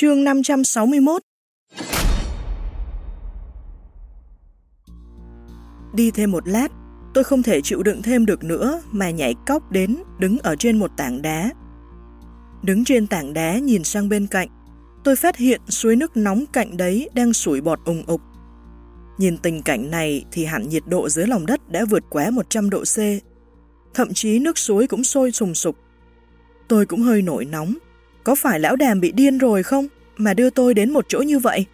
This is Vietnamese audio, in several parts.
Chương 561 Đi thêm một lát, tôi không thể chịu đựng thêm được nữa mà nhảy cóc đến đứng ở trên một tảng đá. Đứng trên tảng đá nhìn sang bên cạnh, tôi phát hiện suối nước nóng cạnh đấy đang sủi bọt ùng ục. Nhìn tình cảnh này thì hẳn nhiệt độ dưới lòng đất đã vượt quá 100 độ C. Thậm chí nước suối cũng sôi sùng sục. Tôi cũng hơi nổi nóng. Có phải lão đàm bị điên rồi không mà đưa tôi đến một chỗ như vậy?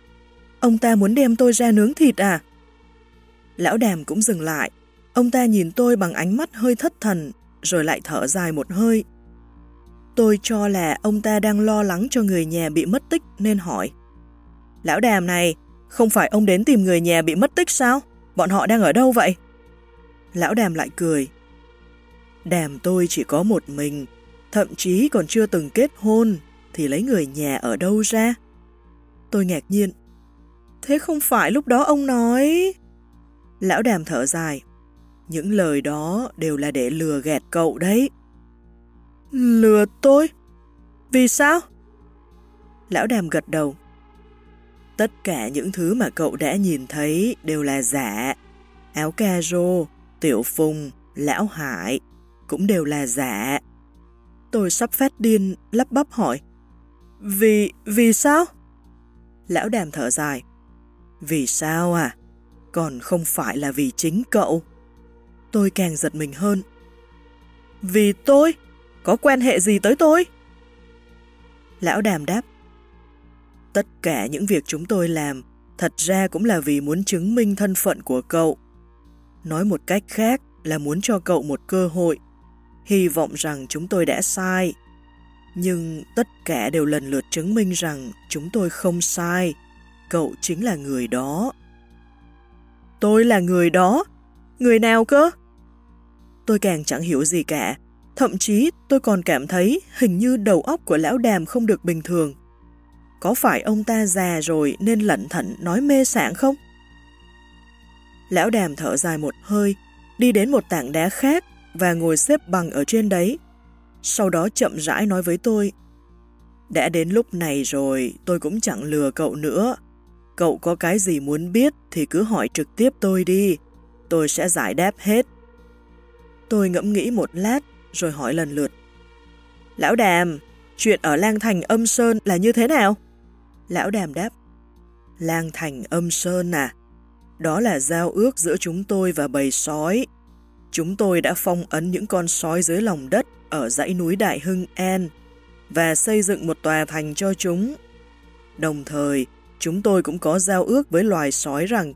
Ông ta muốn đem tôi ra nướng thịt à? Lão đàm cũng dừng lại. Ông ta nhìn tôi bằng ánh mắt hơi thất thần, rồi lại thở dài một hơi. Tôi cho là ông ta đang lo lắng cho người nhà bị mất tích nên hỏi. Lão đàm này, không phải ông đến tìm người nhà bị mất tích sao? Bọn họ đang ở đâu vậy? Lão đàm lại cười. Đàm tôi chỉ có một mình, thậm chí còn chưa từng kết hôn, thì lấy người nhà ở đâu ra? Tôi ngạc nhiên. Thế không phải lúc đó ông nói... Lão đàm thở dài. Những lời đó đều là để lừa gạt cậu đấy. Lừa tôi? Vì sao? Lão đàm gật đầu. Tất cả những thứ mà cậu đã nhìn thấy đều là giả. Áo ca rô, tiểu phùng, lão hải cũng đều là giả. Tôi sắp phát điên, lắp bắp hỏi. Vì, vì sao? Lão đàm thở dài. Vì sao à? Còn không phải là vì chính cậu. Tôi càng giật mình hơn. Vì tôi? Có quan hệ gì tới tôi? Lão đàm đáp. Tất cả những việc chúng tôi làm thật ra cũng là vì muốn chứng minh thân phận của cậu. Nói một cách khác là muốn cho cậu một cơ hội. Hy vọng rằng chúng tôi đã sai. Nhưng tất cả đều lần lượt chứng minh rằng chúng tôi không sai. Cậu chính là người đó. Tôi là người đó? Người nào cơ? Tôi càng chẳng hiểu gì cả. Thậm chí tôi còn cảm thấy hình như đầu óc của lão đàm không được bình thường. Có phải ông ta già rồi nên lẩn thận nói mê sảng không? Lão đàm thở dài một hơi, đi đến một tảng đá khác và ngồi xếp bằng ở trên đấy. Sau đó chậm rãi nói với tôi, đã đến lúc này rồi, tôi cũng chẳng lừa cậu nữa. Cậu có cái gì muốn biết thì cứ hỏi trực tiếp tôi đi, tôi sẽ giải đáp hết. Tôi ngẫm nghĩ một lát rồi hỏi lần lượt. Lão Đàm, chuyện ở lang thành âm sơn là như thế nào? Lão Đàm đáp. Lang thành âm sơn à? Đó là giao ước giữa chúng tôi và bầy sói. Chúng tôi đã phong ấn những con sói dưới lòng đất ở dãy núi Đại Hưng An và xây dựng một tòa thành cho chúng. Đồng thời, chúng tôi cũng có giao ước với loài sói rằng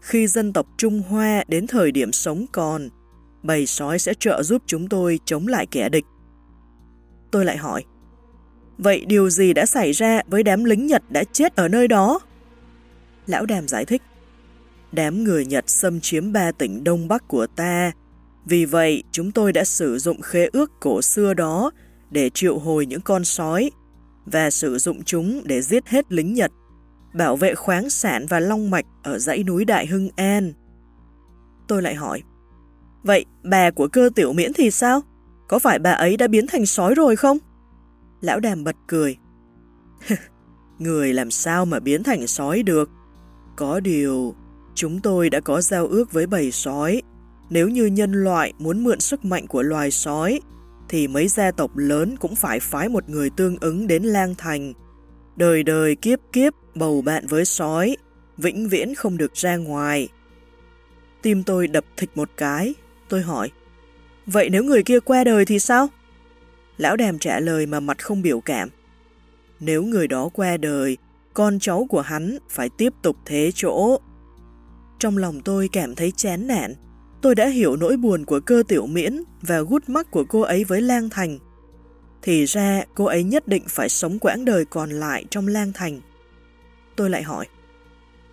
khi dân tộc Trung Hoa đến thời điểm sống còn, bầy sói sẽ trợ giúp chúng tôi chống lại kẻ địch. Tôi lại hỏi, vậy điều gì đã xảy ra với đám lính Nhật đã chết ở nơi đó? Lão Đàm giải thích, đám người Nhật xâm chiếm ba tỉnh Đông Bắc của ta, vì vậy chúng tôi đã sử dụng khế ước cổ xưa đó để triệu hồi những con sói và sử dụng chúng để giết hết lính Nhật, bảo vệ khoáng sản và long mạch ở dãy núi Đại Hưng An. Tôi lại hỏi, Vậy bà của cơ tiểu miễn thì sao? Có phải bà ấy đã biến thành sói rồi không? Lão đàm bật cười. Người làm sao mà biến thành sói được? Có điều, chúng tôi đã có giao ước với bầy sói. Nếu như nhân loại muốn mượn sức mạnh của loài sói, thì mấy gia tộc lớn cũng phải phái một người tương ứng đến lang thành. Đời đời kiếp kiếp bầu bạn với sói, vĩnh viễn không được ra ngoài. Tim tôi đập thịch một cái, Tôi hỏi, vậy nếu người kia qua đời thì sao? Lão đàm trả lời mà mặt không biểu cảm. Nếu người đó qua đời, con cháu của hắn phải tiếp tục thế chỗ. Trong lòng tôi cảm thấy chán nản. Tôi đã hiểu nỗi buồn của cơ tiểu miễn và gút mắt của cô ấy với lang thành. Thì ra cô ấy nhất định phải sống quãng đời còn lại trong lang thành. Tôi lại hỏi,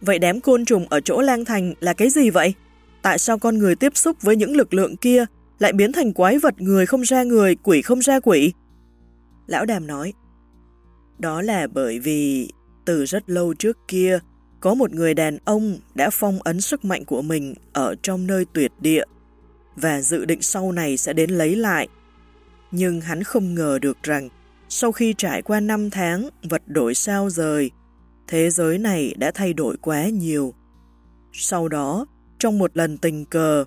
vậy đám côn trùng ở chỗ lang thành là cái gì vậy? tại sao con người tiếp xúc với những lực lượng kia lại biến thành quái vật người không ra người, quỷ không ra quỷ? Lão Đàm nói, đó là bởi vì từ rất lâu trước kia, có một người đàn ông đã phong ấn sức mạnh của mình ở trong nơi tuyệt địa và dự định sau này sẽ đến lấy lại. Nhưng hắn không ngờ được rằng sau khi trải qua năm tháng vật đổi sao rời, thế giới này đã thay đổi quá nhiều. Sau đó, trong một lần tình cờ,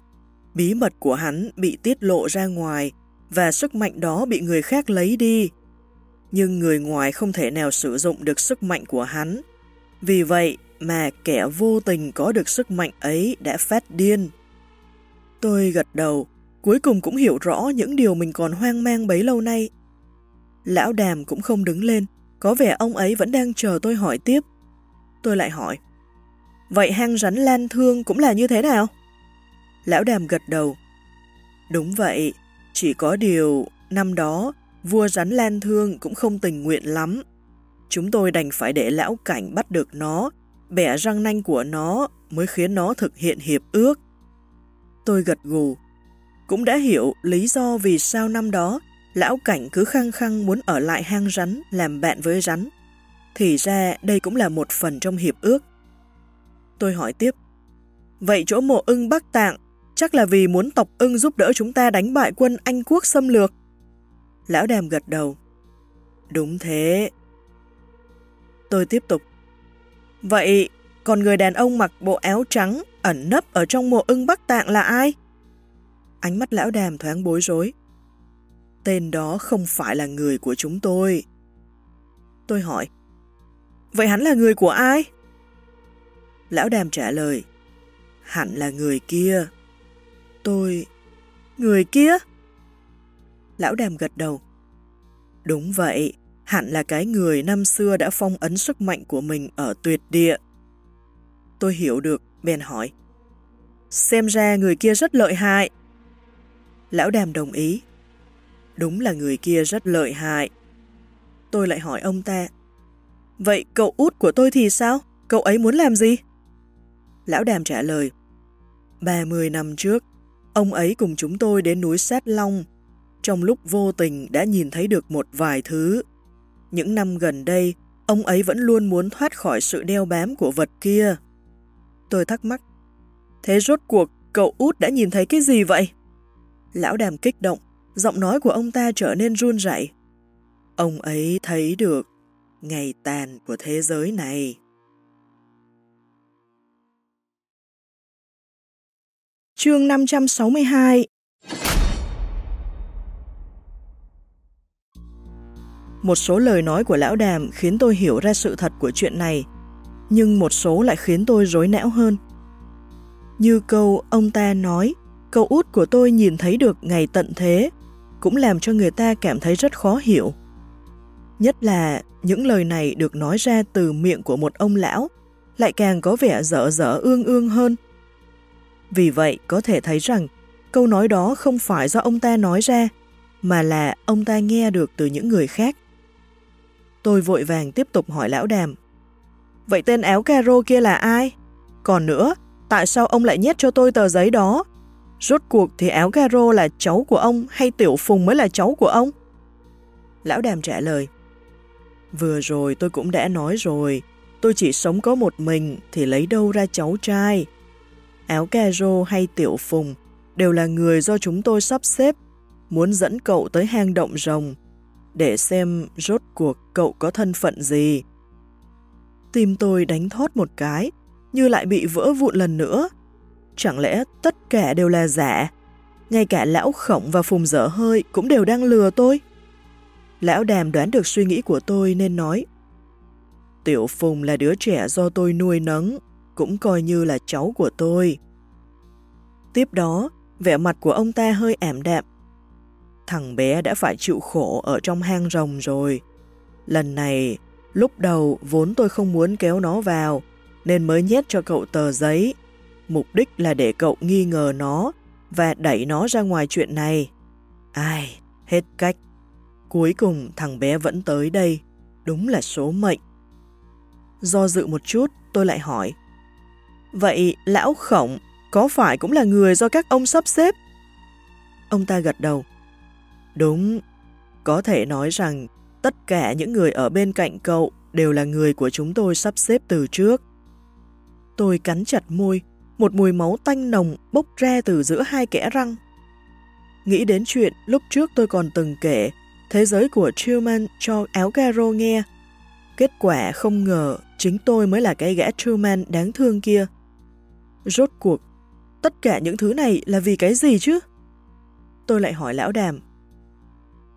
bí mật của hắn bị tiết lộ ra ngoài và sức mạnh đó bị người khác lấy đi. Nhưng người ngoài không thể nào sử dụng được sức mạnh của hắn. Vì vậy mà kẻ vô tình có được sức mạnh ấy đã phát điên. Tôi gật đầu, cuối cùng cũng hiểu rõ những điều mình còn hoang mang bấy lâu nay. Lão đàm cũng không đứng lên, có vẻ ông ấy vẫn đang chờ tôi hỏi tiếp. Tôi lại hỏi, vậy hang rắn lan thương cũng là như thế nào? Lão đàm gật đầu. Đúng vậy, chỉ có điều năm đó vua rắn lan thương cũng không tình nguyện lắm. Chúng tôi đành phải để lão cảnh bắt được nó, bẻ răng nanh của nó mới khiến nó thực hiện hiệp ước. Tôi gật gù, cũng đã hiểu lý do vì sao năm đó lão cảnh cứ khăng khăng muốn ở lại hang rắn làm bạn với rắn. Thì ra đây cũng là một phần trong hiệp ước. Tôi hỏi tiếp, vậy chỗ mộ ưng Bắc Tạng chắc là vì muốn tộc ưng giúp đỡ chúng ta đánh bại quân Anh quốc xâm lược. Lão đàm gật đầu. Đúng thế. Tôi tiếp tục. Vậy, còn người đàn ông mặc bộ áo trắng ẩn nấp ở trong mộ ưng Bắc Tạng là ai? Ánh mắt lão đàm thoáng bối rối. Tên đó không phải là người của chúng tôi. Tôi hỏi. Vậy hắn là người của ai? Lão đàm trả lời. Hẳn là người kia. Tôi... Người kia? Lão đàm gật đầu. Đúng vậy, hẳn là cái người năm xưa đã phong ấn sức mạnh của mình ở tuyệt địa. Tôi hiểu được, bèn hỏi. Xem ra người kia rất lợi hại. Lão đàm đồng ý. Đúng là người kia rất lợi hại. Tôi lại hỏi ông ta. Vậy cậu út của tôi thì sao? Cậu ấy muốn làm gì? Lão đàm trả lời. 30 năm trước, ông ấy cùng chúng tôi đến núi Sát Long. Trong lúc vô tình đã nhìn thấy được một vài thứ. Những năm gần đây, ông ấy vẫn luôn muốn thoát khỏi sự đeo bám của vật kia. Tôi thắc mắc. Thế rốt cuộc, cậu út đã nhìn thấy cái gì vậy? Lão đàm kích động, giọng nói của ông ta trở nên run rẩy. Ông ấy thấy được ngày tàn của thế giới này. Chương 562 Một số lời nói của lão đàm khiến tôi hiểu ra sự thật của chuyện này, nhưng một số lại khiến tôi rối não hơn. Như câu ông ta nói, câu út của tôi nhìn thấy được ngày tận thế, cũng làm cho người ta cảm thấy rất khó hiểu. Nhất là những lời này được nói ra từ miệng của một ông lão, lại càng có vẻ dở dở ương ương hơn. Vì vậy có thể thấy rằng câu nói đó không phải do ông ta nói ra, mà là ông ta nghe được từ những người khác. Tôi vội vàng tiếp tục hỏi lão đàm. Vậy tên áo caro kia là ai? Còn nữa, tại sao ông lại nhét cho tôi tờ giấy đó? Rốt cuộc thì áo caro là cháu của ông hay tiểu phùng mới là cháu của ông? Lão đàm trả lời. Vừa rồi tôi cũng đã nói rồi, tôi chỉ sống có một mình thì lấy đâu ra cháu trai. Áo caro hay tiểu phùng đều là người do chúng tôi sắp xếp, muốn dẫn cậu tới hang động rồng, để xem rốt cuộc cậu có thân phận gì. Tim tôi đánh thót một cái, như lại bị vỡ vụn lần nữa. Chẳng lẽ tất cả đều là giả? Ngay cả lão khổng và phùng dở hơi cũng đều đang lừa tôi. Lão đàm đoán được suy nghĩ của tôi nên nói Tiểu Phùng là đứa trẻ do tôi nuôi nấng, cũng coi như là cháu của tôi. Tiếp đó, vẻ mặt của ông ta hơi ảm đạm. Thằng bé đã phải chịu khổ ở trong hang rồng rồi. Lần này, lúc đầu vốn tôi không muốn kéo nó vào, nên mới nhét cho cậu tờ giấy. Mục đích là để cậu nghi ngờ nó và đẩy nó ra ngoài chuyện này. Ai, hết cách. Cuối cùng thằng bé vẫn tới đây, đúng là số mệnh. Do dự một chút, tôi lại hỏi. Vậy lão khổng có phải cũng là người do các ông sắp xếp? Ông ta gật đầu. Đúng, có thể nói rằng tất cả những người ở bên cạnh cậu đều là người của chúng tôi sắp xếp từ trước. Tôi cắn chặt môi, một mùi máu tanh nồng bốc ra từ giữa hai kẽ răng. Nghĩ đến chuyện lúc trước tôi còn từng kể thế giới của Truman cho áo caro nghe. Kết quả không ngờ chính tôi mới là cái gã Truman đáng thương kia. Rốt cuộc, tất cả những thứ này là vì cái gì chứ? Tôi lại hỏi lão đàm.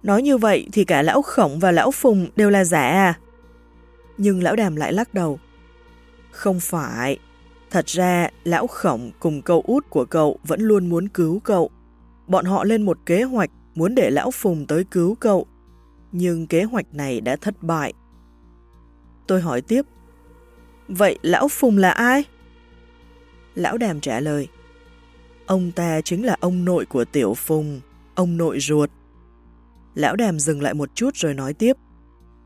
Nói như vậy thì cả lão khổng và lão phùng đều là giả à? Nhưng lão đàm lại lắc đầu. Không phải. Thật ra, lão khổng cùng cậu út của cậu vẫn luôn muốn cứu cậu. Bọn họ lên một kế hoạch muốn để lão phùng tới cứu cậu. Nhưng kế hoạch này đã thất bại. Tôi hỏi tiếp. Vậy lão phùng là ai? Lão đàm trả lời. Ông ta chính là ông nội của tiểu phùng, ông nội ruột. Lão đàm dừng lại một chút rồi nói tiếp.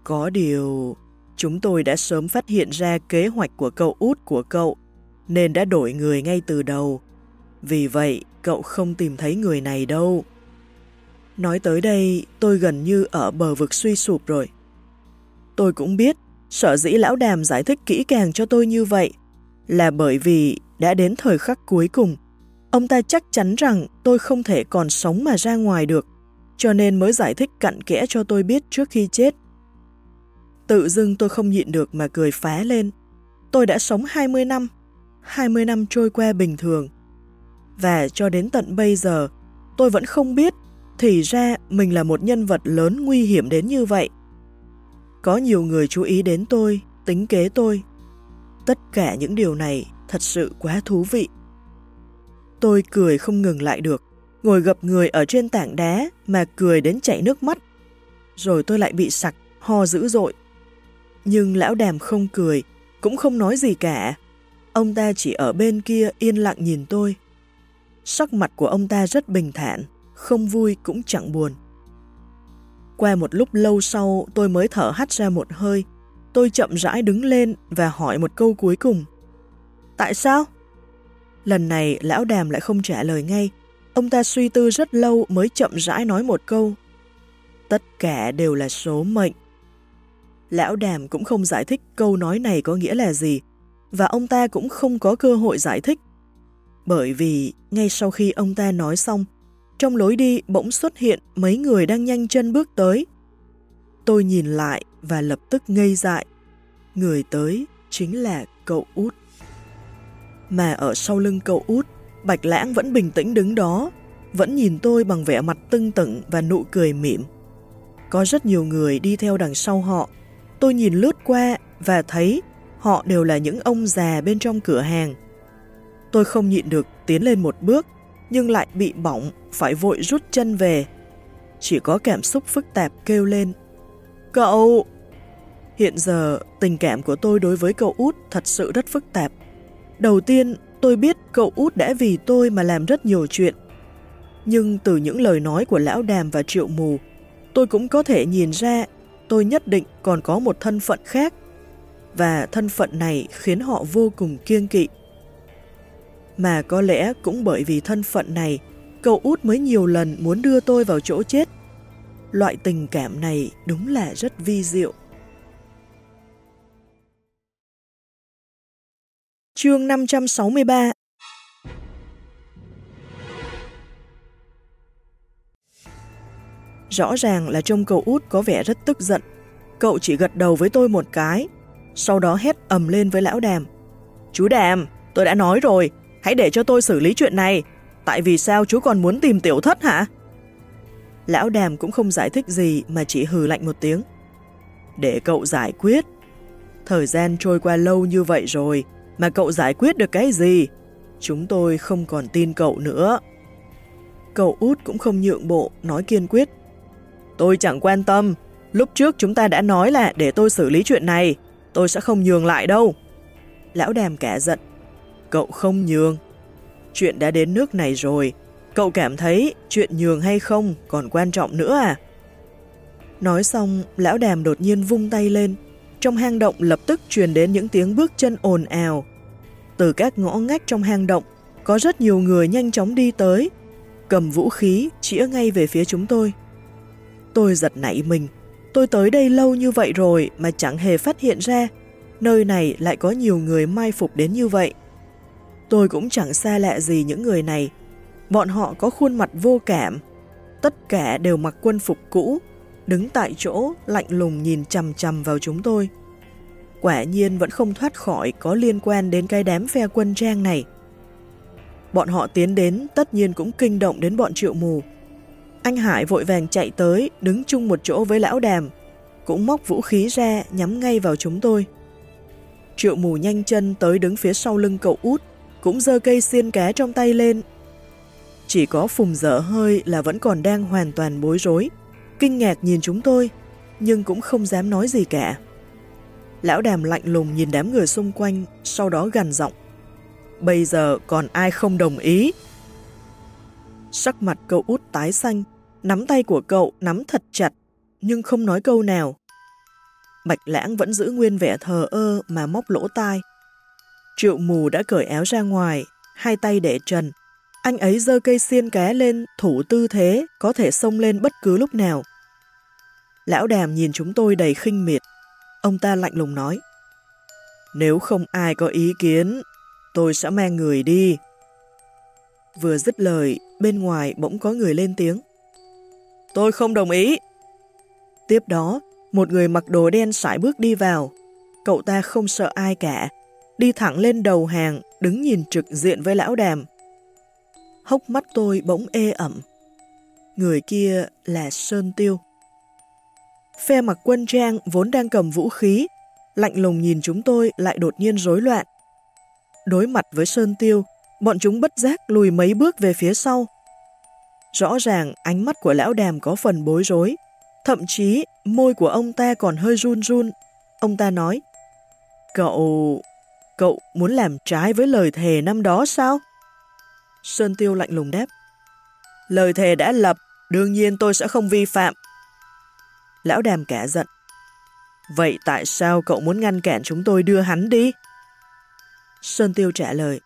Có điều, chúng tôi đã sớm phát hiện ra kế hoạch của cậu út của cậu, nên đã đổi người ngay từ đầu. Vì vậy, cậu không tìm thấy người này đâu. Nói tới đây, tôi gần như ở bờ vực suy sụp rồi. Tôi cũng biết, sợ dĩ lão đàm giải thích kỹ càng cho tôi như vậy, là bởi vì đã đến thời khắc cuối cùng. Ông ta chắc chắn rằng tôi không thể còn sống mà ra ngoài được cho nên mới giải thích cặn kẽ cho tôi biết trước khi chết. Tự dưng tôi không nhịn được mà cười phá lên. Tôi đã sống 20 năm, 20 năm trôi qua bình thường. Và cho đến tận bây giờ, tôi vẫn không biết thì ra mình là một nhân vật lớn nguy hiểm đến như vậy. Có nhiều người chú ý đến tôi, tính kế tôi. Tất cả những điều này thật sự quá thú vị. Tôi cười không ngừng lại được ngồi gập người ở trên tảng đá mà cười đến chảy nước mắt. Rồi tôi lại bị sặc, ho dữ dội. Nhưng lão đàm không cười, cũng không nói gì cả. Ông ta chỉ ở bên kia yên lặng nhìn tôi. Sắc mặt của ông ta rất bình thản, không vui cũng chẳng buồn. Qua một lúc lâu sau tôi mới thở hắt ra một hơi. Tôi chậm rãi đứng lên và hỏi một câu cuối cùng. Tại sao? Lần này lão đàm lại không trả lời ngay, Ông ta suy tư rất lâu mới chậm rãi nói một câu. Tất cả đều là số mệnh. Lão đàm cũng không giải thích câu nói này có nghĩa là gì, và ông ta cũng không có cơ hội giải thích. Bởi vì ngay sau khi ông ta nói xong, trong lối đi bỗng xuất hiện mấy người đang nhanh chân bước tới. Tôi nhìn lại và lập tức ngây dại. Người tới chính là cậu út. Mà ở sau lưng cậu út Bạch Lãng vẫn bình tĩnh đứng đó, vẫn nhìn tôi bằng vẻ mặt tưng tửng và nụ cười mỉm. Có rất nhiều người đi theo đằng sau họ. Tôi nhìn lướt qua và thấy họ đều là những ông già bên trong cửa hàng. Tôi không nhịn được tiến lên một bước, nhưng lại bị bỏng, phải vội rút chân về. Chỉ có cảm xúc phức tạp kêu lên. Cậu! Hiện giờ, tình cảm của tôi đối với cậu út thật sự rất phức tạp. Đầu tiên Tôi biết cậu út đã vì tôi mà làm rất nhiều chuyện. Nhưng từ những lời nói của lão đàm và triệu mù, tôi cũng có thể nhìn ra tôi nhất định còn có một thân phận khác. Và thân phận này khiến họ vô cùng kiêng kỵ. Mà có lẽ cũng bởi vì thân phận này, cậu út mới nhiều lần muốn đưa tôi vào chỗ chết. Loại tình cảm này đúng là rất vi diệu. Chương 563 Rõ ràng là trông cậu út có vẻ rất tức giận. Cậu chỉ gật đầu với tôi một cái, sau đó hét ầm lên với lão đàm. Chú đàm, tôi đã nói rồi, hãy để cho tôi xử lý chuyện này. Tại vì sao chú còn muốn tìm tiểu thất hả? Lão đàm cũng không giải thích gì mà chỉ hừ lạnh một tiếng. Để cậu giải quyết. Thời gian trôi qua lâu như vậy rồi, mà cậu giải quyết được cái gì? Chúng tôi không còn tin cậu nữa. Cậu út cũng không nhượng bộ, nói kiên quyết. Tôi chẳng quan tâm, lúc trước chúng ta đã nói là để tôi xử lý chuyện này, tôi sẽ không nhường lại đâu. Lão đàm cả giận. Cậu không nhường. Chuyện đã đến nước này rồi, cậu cảm thấy chuyện nhường hay không còn quan trọng nữa à? Nói xong, lão đàm đột nhiên vung tay lên, trong hang động lập tức truyền đến những tiếng bước chân ồn ào. Từ các ngõ ngách trong hang động, có rất nhiều người nhanh chóng đi tới, cầm vũ khí, chĩa ngay về phía chúng tôi. Tôi giật nảy mình, tôi tới đây lâu như vậy rồi mà chẳng hề phát hiện ra, nơi này lại có nhiều người mai phục đến như vậy. Tôi cũng chẳng xa lạ gì những người này, bọn họ có khuôn mặt vô cảm, tất cả đều mặc quân phục cũ, đứng tại chỗ lạnh lùng nhìn chằm chằm vào chúng tôi. Quả nhiên vẫn không thoát khỏi có liên quan đến cái đám phe quân trang này. Bọn họ tiến đến tất nhiên cũng kinh động đến bọn triệu mù. Anh Hải vội vàng chạy tới, đứng chung một chỗ với lão đàm, cũng móc vũ khí ra nhắm ngay vào chúng tôi. Triệu mù nhanh chân tới đứng phía sau lưng cậu út, cũng giơ cây xiên cá trong tay lên. Chỉ có phùng dở hơi là vẫn còn đang hoàn toàn bối rối, kinh ngạc nhìn chúng tôi, nhưng cũng không dám nói gì cả. Lão đàm lạnh lùng nhìn đám người xung quanh, sau đó gằn giọng. Bây giờ còn ai không đồng ý? Sắc mặt cậu út tái xanh, nắm tay của cậu nắm thật chặt, nhưng không nói câu nào. Bạch lãng vẫn giữ nguyên vẻ thờ ơ mà móc lỗ tai. Triệu mù đã cởi áo ra ngoài, hai tay để trần. Anh ấy giơ cây xiên cá lên thủ tư thế có thể xông lên bất cứ lúc nào. Lão đàm nhìn chúng tôi đầy khinh miệt. Ông ta lạnh lùng nói. Nếu không ai có ý kiến, tôi sẽ mang người đi. Vừa dứt lời, bên ngoài bỗng có người lên tiếng. Tôi không đồng ý. Tiếp đó, một người mặc đồ đen sải bước đi vào. Cậu ta không sợ ai cả, đi thẳng lên đầu hàng, đứng nhìn trực diện với lão đàm. Hốc mắt tôi bỗng ê ẩm. Người kia là Sơn Tiêu. Phe mặc quân trang vốn đang cầm vũ khí, lạnh lùng nhìn chúng tôi lại đột nhiên rối loạn. Đối mặt với Sơn Tiêu, bọn chúng bất giác lùi mấy bước về phía sau. Rõ ràng ánh mắt của lão đàm có phần bối rối, thậm chí môi của ông ta còn hơi run run. Ông ta nói, Cậu... cậu muốn làm trái với lời thề năm đó sao? Sơn Tiêu lạnh lùng đáp, Lời thề đã lập, đương nhiên tôi sẽ không vi phạm. Lão đàm cả giận. Vậy tại sao cậu muốn ngăn cản chúng tôi đưa hắn đi? Sơn Tiêu trả lời.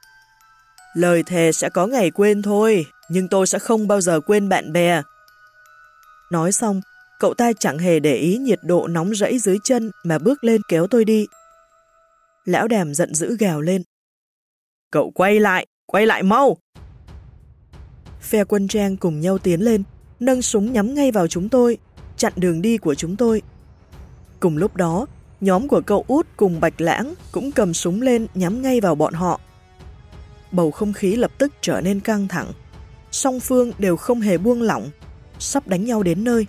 Lời thề sẽ có ngày quên thôi, nhưng tôi sẽ không bao giờ quên bạn bè. Nói xong, cậu ta chẳng hề để ý nhiệt độ nóng rẫy dưới chân mà bước lên kéo tôi đi. Lão đàm giận dữ gào lên. Cậu quay lại, quay lại mau! Phe quân trang cùng nhau tiến lên, nâng súng nhắm ngay vào chúng tôi, chặn đường đi của chúng tôi. Cùng lúc đó, nhóm của cậu út cùng Bạch Lãng cũng cầm súng lên nhắm ngay vào bọn họ. Bầu không khí lập tức trở nên căng thẳng. Song phương đều không hề buông lỏng, sắp đánh nhau đến nơi.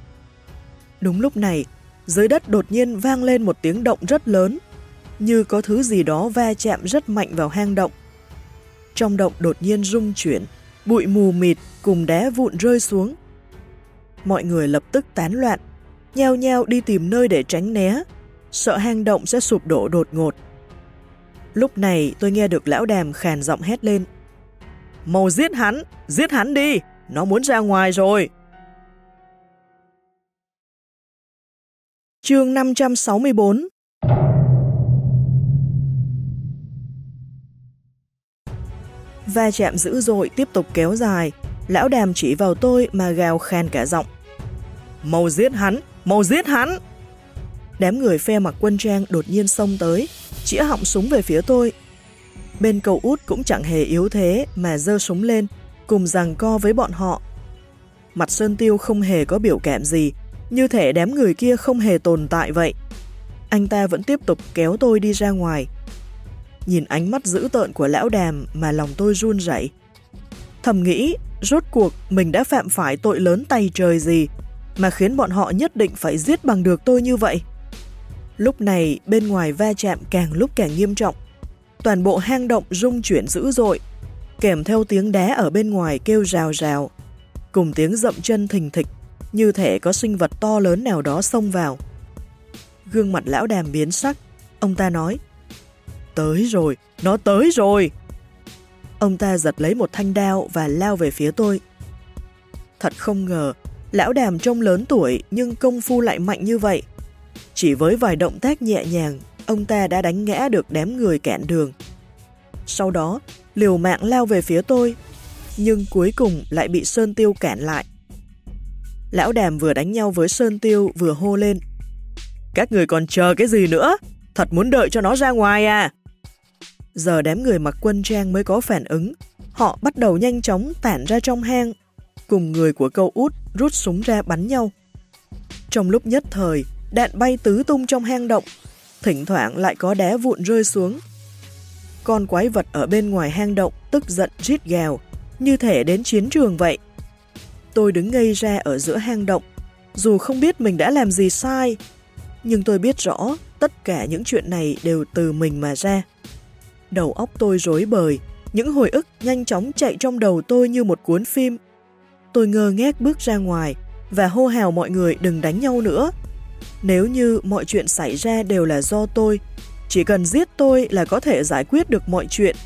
Đúng lúc này, dưới đất đột nhiên vang lên một tiếng động rất lớn, như có thứ gì đó va chạm rất mạnh vào hang động. Trong động đột nhiên rung chuyển, bụi mù mịt cùng đá vụn rơi xuống. Mọi người lập tức tán loạn, nhao nhao đi tìm nơi để tránh né, sợ hang động sẽ sụp đổ đột ngột. Lúc này tôi nghe được lão đàm khàn giọng hét lên. Mau giết hắn, giết hắn đi, nó muốn ra ngoài rồi. Chương 564 Va chạm dữ dội tiếp tục kéo dài, lão đàm chỉ vào tôi mà gào khan cả giọng. Mau giết hắn, mau giết hắn! Đám người phe mặc quân trang đột nhiên xông tới, chĩa họng súng về phía tôi. Bên cầu út cũng chẳng hề yếu thế mà dơ súng lên, cùng rằng co với bọn họ. Mặt Sơn Tiêu không hề có biểu cảm gì, như thể đám người kia không hề tồn tại vậy. Anh ta vẫn tiếp tục kéo tôi đi ra ngoài. Nhìn ánh mắt dữ tợn của lão đàm mà lòng tôi run rẩy. Thầm nghĩ, rốt cuộc mình đã phạm phải tội lớn tay trời gì mà khiến bọn họ nhất định phải giết bằng được tôi như vậy. Lúc này bên ngoài va chạm càng lúc càng nghiêm trọng. Toàn bộ hang động rung chuyển dữ dội, kèm theo tiếng đá ở bên ngoài kêu rào rào, cùng tiếng dậm chân thình thịch, như thể có sinh vật to lớn nào đó xông vào. Gương mặt lão đàm biến sắc, ông ta nói, Tới rồi, nó tới rồi! Ông ta giật lấy một thanh đao và lao về phía tôi. Thật không ngờ, lão đàm trông lớn tuổi nhưng công phu lại mạnh như vậy. Chỉ với vài động tác nhẹ nhàng, ông ta đã đánh ngã được đám người cản đường. Sau đó, liều mạng lao về phía tôi, nhưng cuối cùng lại bị Sơn Tiêu cản lại. Lão đàm vừa đánh nhau với Sơn Tiêu vừa hô lên. Các người còn chờ cái gì nữa? Thật muốn đợi cho nó ra ngoài à? Giờ đám người mặc quân trang mới có phản ứng. Họ bắt đầu nhanh chóng tản ra trong hang, cùng người của câu út rút súng ra bắn nhau. Trong lúc nhất thời, đạn bay tứ tung trong hang động, thỉnh thoảng lại có đá vụn rơi xuống. Con quái vật ở bên ngoài hang động tức giận rít gào, như thể đến chiến trường vậy. Tôi đứng ngây ra ở giữa hang động, dù không biết mình đã làm gì sai, nhưng tôi biết rõ tất cả những chuyện này đều từ mình mà ra. Đầu óc tôi rối bời, những hồi ức nhanh chóng chạy trong đầu tôi như một cuốn phim. Tôi ngơ ngác bước ra ngoài và hô hào mọi người đừng đánh nhau nữa. Nếu như mọi chuyện xảy ra đều là do tôi, chỉ cần giết tôi là có thể giải quyết được mọi chuyện,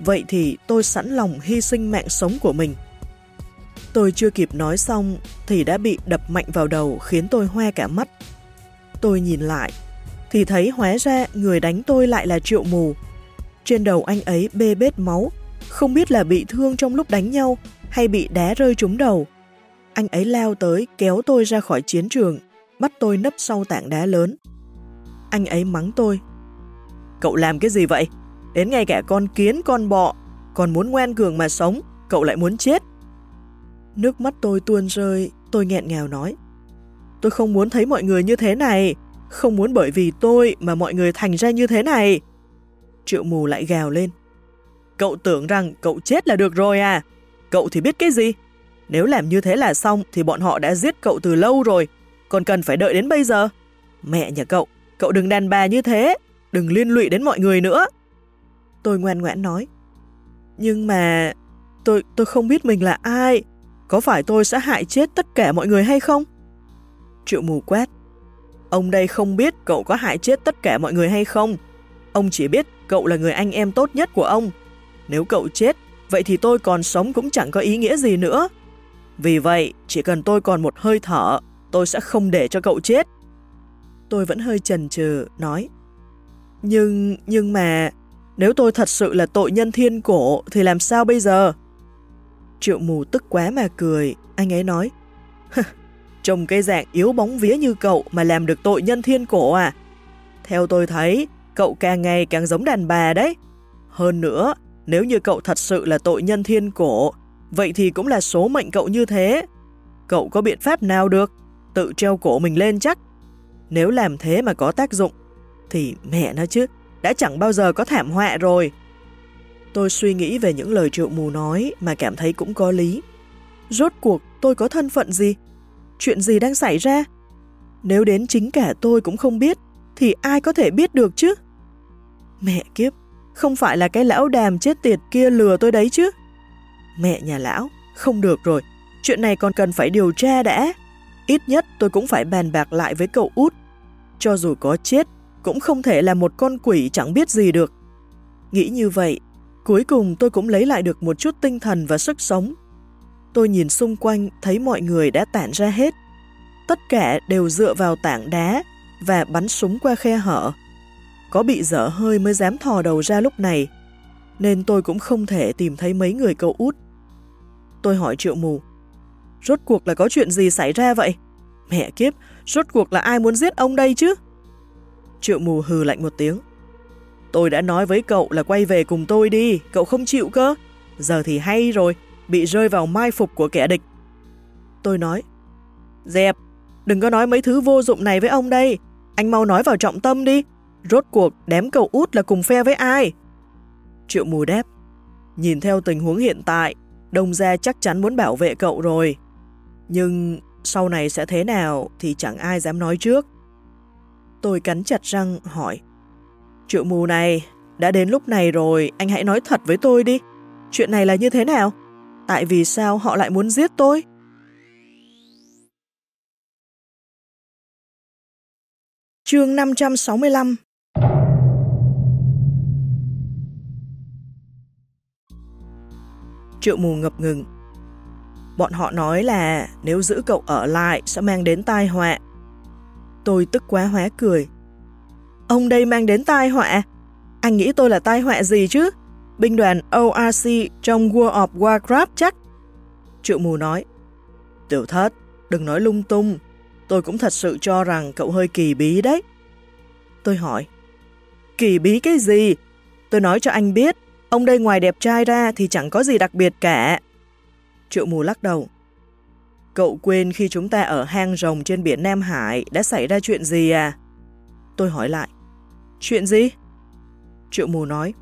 vậy thì tôi sẵn lòng hy sinh mạng sống của mình. Tôi chưa kịp nói xong thì đã bị đập mạnh vào đầu khiến tôi hoe cả mắt. Tôi nhìn lại, thì thấy hóa ra người đánh tôi lại là triệu mù. Trên đầu anh ấy bê bết máu, không biết là bị thương trong lúc đánh nhau hay bị đá rơi trúng đầu. Anh ấy lao tới kéo tôi ra khỏi chiến trường, bắt tôi nấp sau tảng đá lớn. Anh ấy mắng tôi. Cậu làm cái gì vậy? Đến ngay cả con kiến, con bọ, còn muốn ngoan cường mà sống, cậu lại muốn chết. Nước mắt tôi tuôn rơi, tôi nghẹn ngào nói. Tôi không muốn thấy mọi người như thế này, không muốn bởi vì tôi mà mọi người thành ra như thế này. Triệu mù lại gào lên. Cậu tưởng rằng cậu chết là được rồi à? Cậu thì biết cái gì? Nếu làm như thế là xong thì bọn họ đã giết cậu từ lâu rồi, còn cần phải đợi đến bây giờ. Mẹ nhà cậu, cậu đừng đàn bà như thế, đừng liên lụy đến mọi người nữa. Tôi ngoan ngoãn nói. Nhưng mà tôi tôi không biết mình là ai, có phải tôi sẽ hại chết tất cả mọi người hay không? Triệu mù quát. Ông đây không biết cậu có hại chết tất cả mọi người hay không. Ông chỉ biết cậu là người anh em tốt nhất của ông. Nếu cậu chết, vậy thì tôi còn sống cũng chẳng có ý nghĩa gì nữa. Vì vậy, chỉ cần tôi còn một hơi thở, tôi sẽ không để cho cậu chết. Tôi vẫn hơi chần chừ nói. Nhưng, nhưng mà, nếu tôi thật sự là tội nhân thiên cổ thì làm sao bây giờ? Triệu mù tức quá mà cười, anh ấy nói. Trông cây dạng yếu bóng vía như cậu mà làm được tội nhân thiên cổ à? Theo tôi thấy, cậu càng ngày càng giống đàn bà đấy. Hơn nữa, nếu như cậu thật sự là tội nhân thiên cổ, vậy thì cũng là số mệnh cậu như thế. Cậu có biện pháp nào được? Tự treo cổ mình lên chắc. Nếu làm thế mà có tác dụng, thì mẹ nó chứ, đã chẳng bao giờ có thảm họa rồi. Tôi suy nghĩ về những lời triệu mù nói mà cảm thấy cũng có lý. Rốt cuộc tôi có thân phận gì? Chuyện gì đang xảy ra? Nếu đến chính cả tôi cũng không biết, thì ai có thể biết được chứ? Mẹ kiếp, không phải là cái lão đàm chết tiệt kia lừa tôi đấy chứ? Mẹ nhà lão, không được rồi, chuyện này còn cần phải điều tra đã. Ít nhất tôi cũng phải bàn bạc lại với cậu út. Cho dù có chết, cũng không thể là một con quỷ chẳng biết gì được. Nghĩ như vậy, cuối cùng tôi cũng lấy lại được một chút tinh thần và sức sống. Tôi nhìn xung quanh thấy mọi người đã tản ra hết. Tất cả đều dựa vào tảng đá và bắn súng qua khe hở. Có bị dở hơi mới dám thò đầu ra lúc này, nên tôi cũng không thể tìm thấy mấy người cậu út. Tôi hỏi triệu mù, rốt cuộc là có chuyện gì xảy ra vậy? Mẹ kiếp, rốt cuộc là ai muốn giết ông đây chứ? Triệu mù hừ lạnh một tiếng. Tôi đã nói với cậu là quay về cùng tôi đi, cậu không chịu cơ. Giờ thì hay rồi, bị rơi vào mai phục của kẻ địch. Tôi nói, Dẹp, đừng có nói mấy thứ vô dụng này với ông đây, anh mau nói vào trọng tâm đi, rốt cuộc đếm cậu út là cùng phe với ai? Triệu mù đáp, nhìn theo tình huống hiện tại, Đông Gia chắc chắn muốn bảo vệ cậu rồi. Nhưng sau này sẽ thế nào thì chẳng ai dám nói trước. Tôi cắn chặt răng hỏi, Triệu mù này, đã đến lúc này rồi, anh hãy nói thật với tôi đi. Chuyện này là như thế nào? Tại vì sao họ lại muốn giết tôi? Chương 565 Triệu mù ngập ngừng. Bọn họ nói là nếu giữ cậu ở lại sẽ mang đến tai họa. Tôi tức quá hóa cười. Ông đây mang đến tai họa? Anh nghĩ tôi là tai họa gì chứ? Binh đoàn ORC trong World of Warcraft chắc? Triệu mù nói. Tiểu thất, đừng nói lung tung. Tôi cũng thật sự cho rằng cậu hơi kỳ bí đấy. Tôi hỏi. Kỳ bí cái gì? Tôi nói cho anh biết, ông đây ngoài đẹp trai ra thì chẳng có gì đặc biệt cả. Triệu mù lắc đầu. Cậu quên khi chúng ta ở hang rồng trên biển Nam Hải đã xảy ra chuyện gì à? Tôi hỏi lại. Chuyện gì? Triệu mù nói.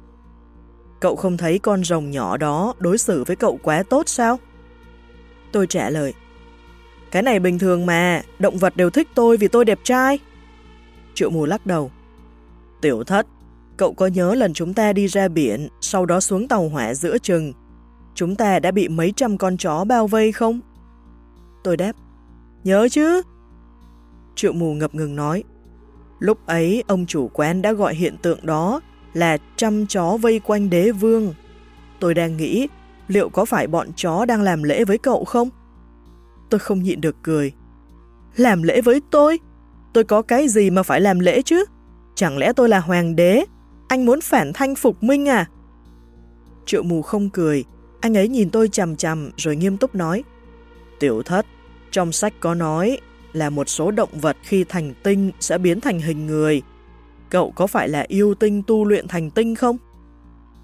Cậu không thấy con rồng nhỏ đó đối xử với cậu quá tốt sao? Tôi trả lời. Cái này bình thường mà, động vật đều thích tôi vì tôi đẹp trai. Triệu mù lắc đầu. Tiểu thất, cậu có nhớ lần chúng ta đi ra biển, sau đó xuống tàu hỏa giữa chừng, chúng ta đã bị mấy trăm con chó bao vây không? Tôi đáp, nhớ chứ. Triệu mù ngập ngừng nói, lúc ấy ông chủ quán đã gọi hiện tượng đó là trăm chó vây quanh đế vương. Tôi đang nghĩ, liệu có phải bọn chó đang làm lễ với cậu không? Tôi không nhịn được cười. Làm lễ với tôi? Tôi có cái gì mà phải làm lễ chứ? Chẳng lẽ tôi là hoàng đế? Anh muốn phản thanh phục minh à? Triệu mù không cười, anh ấy nhìn tôi chằm chằm rồi nghiêm túc nói. Tiểu thất, trong sách có nói là một số động vật khi thành tinh sẽ biến thành hình người. Cậu có phải là yêu tinh tu luyện thành tinh không?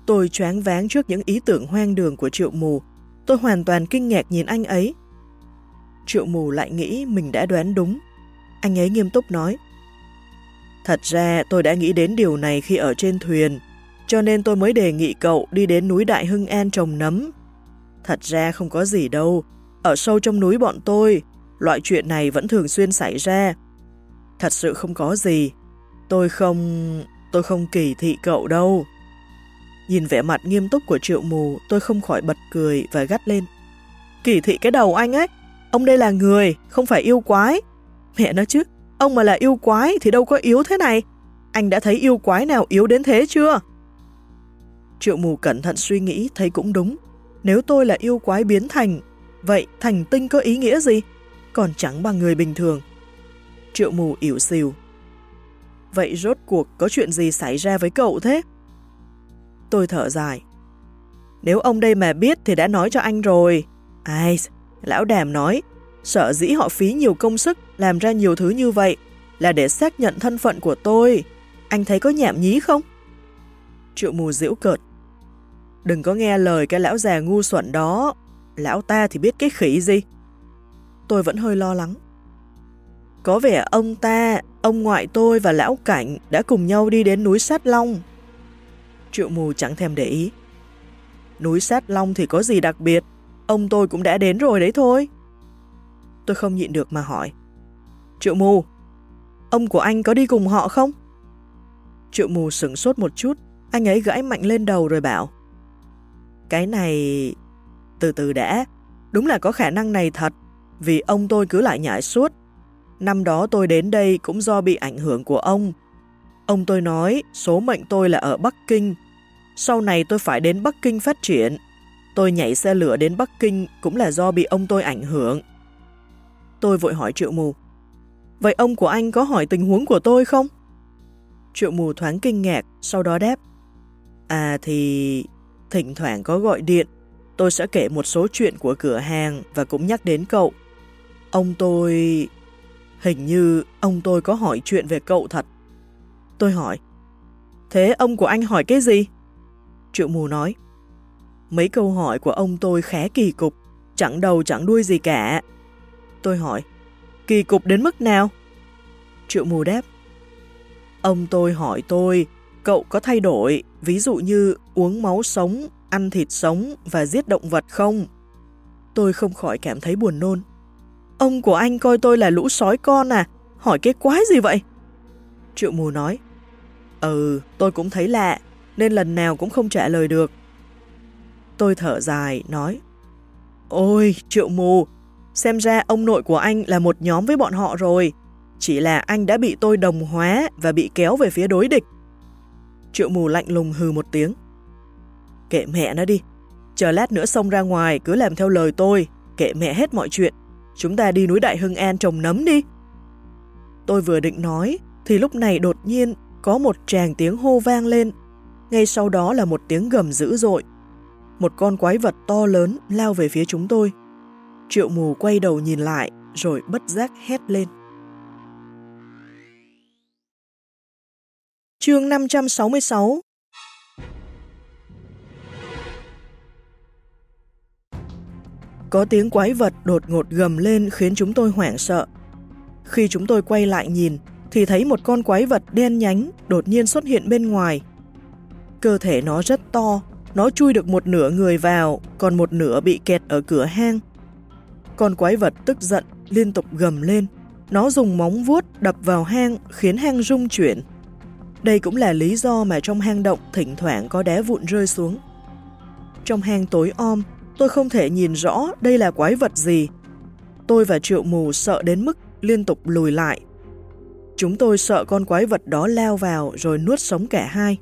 Tôi choáng váng trước những ý tưởng hoang đường của triệu mù. Tôi hoàn toàn kinh ngạc nhìn anh ấy. Triệu mù lại nghĩ mình đã đoán đúng. Anh ấy nghiêm túc nói. Thật ra tôi đã nghĩ đến điều này khi ở trên thuyền, cho nên tôi mới đề nghị cậu đi đến núi Đại Hưng An trồng nấm. Thật ra không có gì đâu, ở sâu trong núi bọn tôi, loại chuyện này vẫn thường xuyên xảy ra. Thật sự không có gì, tôi không... tôi không kỳ thị cậu đâu. Nhìn vẻ mặt nghiêm túc của triệu mù, tôi không khỏi bật cười và gắt lên. Kỳ thị cái đầu anh ấy, ông đây là người, không phải yêu quái. Mẹ nói chứ, ông mà là yêu quái thì đâu có yếu thế này. Anh đã thấy yêu quái nào yếu đến thế chưa? Triệu mù cẩn thận suy nghĩ thấy cũng đúng. Nếu tôi là yêu quái biến thành, vậy thành tinh có ý nghĩa gì? Còn chẳng bằng người bình thường. Triệu mù ỉu xìu. Vậy rốt cuộc có chuyện gì xảy ra với cậu thế? Tôi thở dài. Nếu ông đây mà biết thì đã nói cho anh rồi. Ai, lão đàm nói, sợ dĩ họ phí nhiều công sức làm ra nhiều thứ như vậy là để xác nhận thân phận của tôi. Anh thấy có nhảm nhí không? Triệu mù diễu cợt. Đừng có nghe lời cái lão già ngu xuẩn đó. Lão ta thì biết cái khỉ gì. Tôi vẫn hơi lo lắng. Có vẻ ông ta, ông ngoại tôi và lão cảnh đã cùng nhau đi đến núi Sát Long. Triệu mù chẳng thèm để ý. Núi Sát Long thì có gì đặc biệt, ông tôi cũng đã đến rồi đấy thôi. Tôi không nhịn được mà hỏi. Triệu mù, ông của anh có đi cùng họ không? Triệu mù sửng sốt một chút, anh ấy gãi mạnh lên đầu rồi bảo. Cái này... Từ từ đã, đúng là có khả năng này thật, vì ông tôi cứ lại nhảy suốt. Năm đó tôi đến đây cũng do bị ảnh hưởng của ông. Ông tôi nói số mệnh tôi là ở Bắc Kinh. Sau này tôi phải đến Bắc Kinh phát triển. Tôi nhảy xe lửa đến Bắc Kinh cũng là do bị ông tôi ảnh hưởng. Tôi vội hỏi Triệu Mù. Vậy ông của anh có hỏi tình huống của tôi không? Triệu Mù thoáng kinh ngạc, sau đó đáp. À thì thỉnh thoảng có gọi điện, tôi sẽ kể một số chuyện của cửa hàng và cũng nhắc đến cậu. Ông tôi... Hình như ông tôi có hỏi chuyện về cậu thật. Tôi hỏi, thế ông của anh hỏi cái gì? Triệu mù nói, mấy câu hỏi của ông tôi khá kỳ cục, chẳng đầu chẳng đuôi gì cả. Tôi hỏi, kỳ cục đến mức nào? Triệu mù đáp, ông tôi hỏi tôi, cậu có thay đổi, ví dụ như uống máu sống, ăn thịt sống và giết động vật không? Tôi không khỏi cảm thấy buồn nôn. Ông của anh coi tôi là lũ sói con à? Hỏi cái quái gì vậy? Triệu mù nói. Ừ, tôi cũng thấy lạ, nên lần nào cũng không trả lời được. Tôi thở dài, nói. Ôi, triệu mù, xem ra ông nội của anh là một nhóm với bọn họ rồi. Chỉ là anh đã bị tôi đồng hóa và bị kéo về phía đối địch. Triệu mù lạnh lùng hừ một tiếng. Kệ mẹ nó đi, chờ lát nữa xông ra ngoài cứ làm theo lời tôi, kệ mẹ hết mọi chuyện. Chúng ta đi núi Đại Hưng An trồng nấm đi. Tôi vừa định nói, thì lúc này đột nhiên có một tràng tiếng hô vang lên. Ngay sau đó là một tiếng gầm dữ dội. Một con quái vật to lớn lao về phía chúng tôi. Triệu mù quay đầu nhìn lại, rồi bất giác hét lên. Chương 566 Có tiếng quái vật đột ngột gầm lên khiến chúng tôi hoảng sợ. Khi chúng tôi quay lại nhìn, thì thấy một con quái vật đen nhánh đột nhiên xuất hiện bên ngoài. Cơ thể nó rất to, nó chui được một nửa người vào, còn một nửa bị kẹt ở cửa hang. Con quái vật tức giận, liên tục gầm lên. Nó dùng móng vuốt đập vào hang khiến hang rung chuyển. Đây cũng là lý do mà trong hang động thỉnh thoảng có đá vụn rơi xuống. Trong hang tối om, tôi không thể nhìn rõ đây là quái vật gì. Tôi và triệu mù sợ đến mức liên tục lùi lại. Chúng tôi sợ con quái vật đó lao vào rồi nuốt sống cả hai.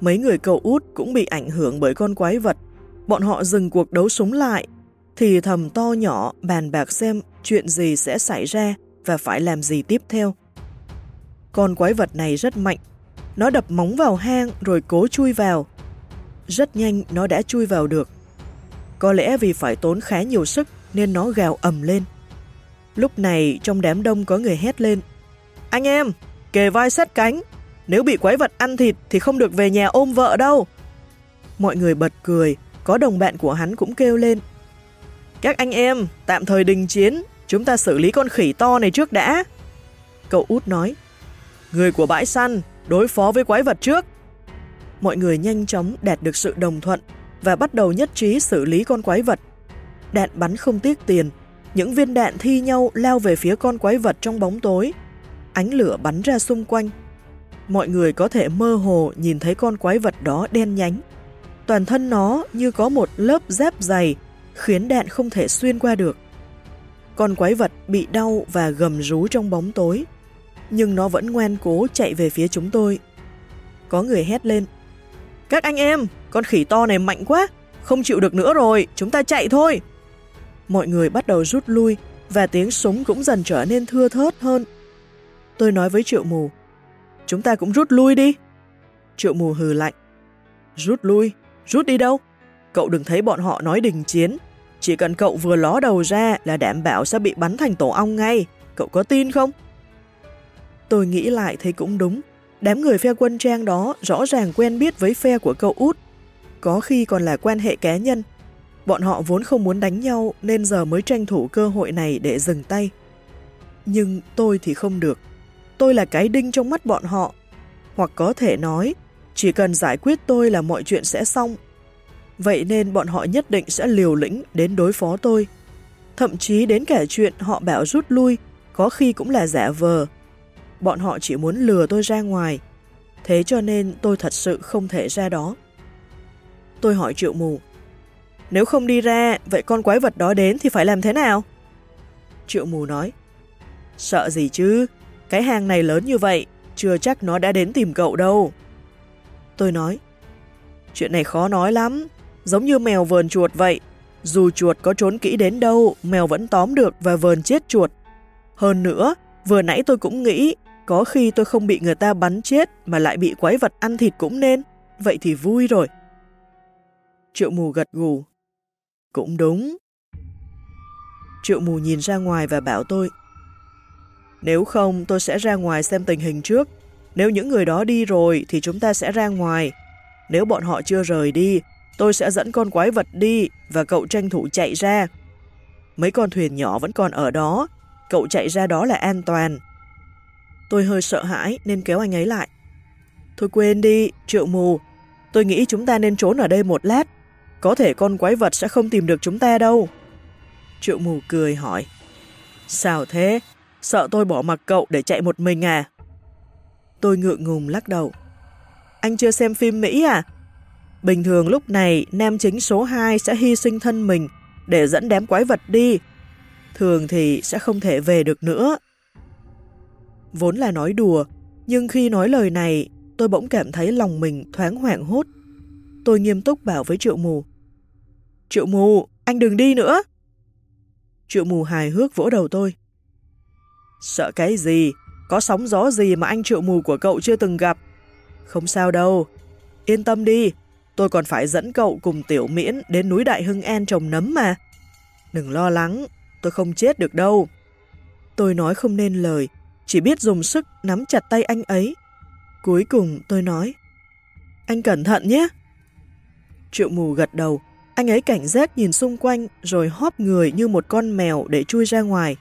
Mấy người cậu út cũng bị ảnh hưởng bởi con quái vật. Bọn họ dừng cuộc đấu súng lại, thì thầm to nhỏ bàn bạc xem chuyện gì sẽ xảy ra và phải làm gì tiếp theo. Con quái vật này rất mạnh. Nó đập móng vào hang rồi cố chui vào. Rất nhanh nó đã chui vào được. Có lẽ vì phải tốn khá nhiều sức nên nó gào ầm lên. Lúc này trong đám đông có người hét lên. Anh em, kề vai sát cánh. Nếu bị quái vật ăn thịt thì không được về nhà ôm vợ đâu. Mọi người bật cười, có đồng bạn của hắn cũng kêu lên. Các anh em, tạm thời đình chiến, chúng ta xử lý con khỉ to này trước đã. Cậu út nói. Người của bãi săn, đối phó với quái vật trước. Mọi người nhanh chóng đạt được sự đồng thuận và bắt đầu nhất trí xử lý con quái vật. Đạn bắn không tiếc tiền, những viên đạn thi nhau lao về phía con quái vật trong bóng tối. Ánh lửa bắn ra xung quanh. Mọi người có thể mơ hồ nhìn thấy con quái vật đó đen nhánh. Toàn thân nó như có một lớp giáp dày, khiến đạn không thể xuyên qua được. Con quái vật bị đau và gầm rú trong bóng tối, nhưng nó vẫn ngoan cố chạy về phía chúng tôi. Có người hét lên, Các anh em, con khỉ to này mạnh quá, không chịu được nữa rồi, chúng ta chạy thôi. Mọi người bắt đầu rút lui và tiếng súng cũng dần trở nên thưa thớt hơn. Tôi nói với triệu mù, chúng ta cũng rút lui đi. Triệu mù hừ lạnh, rút lui, rút đi đâu? Cậu đừng thấy bọn họ nói đình chiến, chỉ cần cậu vừa ló đầu ra là đảm bảo sẽ bị bắn thành tổ ong ngay, cậu có tin không? Tôi nghĩ lại thấy cũng đúng, đám người phe quân trang đó rõ ràng quen biết với phe của cậu út, có khi còn là quan hệ cá nhân. Bọn họ vốn không muốn đánh nhau nên giờ mới tranh thủ cơ hội này để dừng tay. Nhưng tôi thì không được. Tôi là cái đinh trong mắt bọn họ. Hoặc có thể nói, chỉ cần giải quyết tôi là mọi chuyện sẽ xong. Vậy nên bọn họ nhất định sẽ liều lĩnh đến đối phó tôi. Thậm chí đến kể chuyện họ bảo rút lui, có khi cũng là giả vờ. Bọn họ chỉ muốn lừa tôi ra ngoài. Thế cho nên tôi thật sự không thể ra đó. Tôi hỏi triệu mù. Nếu không đi ra, vậy con quái vật đó đến thì phải làm thế nào? Triệu mù nói. Sợ gì chứ? Cái hàng này lớn như vậy, chưa chắc nó đã đến tìm cậu đâu. Tôi nói. Chuyện này khó nói lắm, giống như mèo vờn chuột vậy. Dù chuột có trốn kỹ đến đâu, mèo vẫn tóm được và vờn chết chuột. Hơn nữa, vừa nãy tôi cũng nghĩ, có khi tôi không bị người ta bắn chết mà lại bị quái vật ăn thịt cũng nên. Vậy thì vui rồi. Triệu mù gật gù. Cũng đúng. Triệu mù nhìn ra ngoài và bảo tôi. Nếu không, tôi sẽ ra ngoài xem tình hình trước. Nếu những người đó đi rồi thì chúng ta sẽ ra ngoài. Nếu bọn họ chưa rời đi, tôi sẽ dẫn con quái vật đi và cậu tranh thủ chạy ra. Mấy con thuyền nhỏ vẫn còn ở đó, cậu chạy ra đó là an toàn. Tôi hơi sợ hãi nên kéo anh ấy lại. Thôi quên đi, triệu mù, tôi nghĩ chúng ta nên trốn ở đây một lát. Có thể con quái vật sẽ không tìm được chúng ta đâu. Triệu mù cười hỏi. Sao thế? Sợ tôi bỏ mặc cậu để chạy một mình à? Tôi ngượng ngùng lắc đầu. Anh chưa xem phim Mỹ à? Bình thường lúc này, nam chính số 2 sẽ hy sinh thân mình để dẫn đám quái vật đi. Thường thì sẽ không thể về được nữa. Vốn là nói đùa, nhưng khi nói lời này, tôi bỗng cảm thấy lòng mình thoáng hoảng hốt. Tôi nghiêm túc bảo với triệu mù. Triệu mù, anh đừng đi nữa. Triệu mù hài hước vỗ đầu tôi. Sợ cái gì? Có sóng gió gì mà anh triệu mù của cậu chưa từng gặp? Không sao đâu. Yên tâm đi, tôi còn phải dẫn cậu cùng Tiểu Miễn đến núi Đại Hưng An trồng nấm mà. Đừng lo lắng, tôi không chết được đâu. Tôi nói không nên lời, chỉ biết dùng sức nắm chặt tay anh ấy. Cuối cùng tôi nói, anh cẩn thận nhé. Triệu mù gật đầu, Anh ấy cảnh giác nhìn xung quanh rồi hóp người như một con mèo để chui ra ngoài.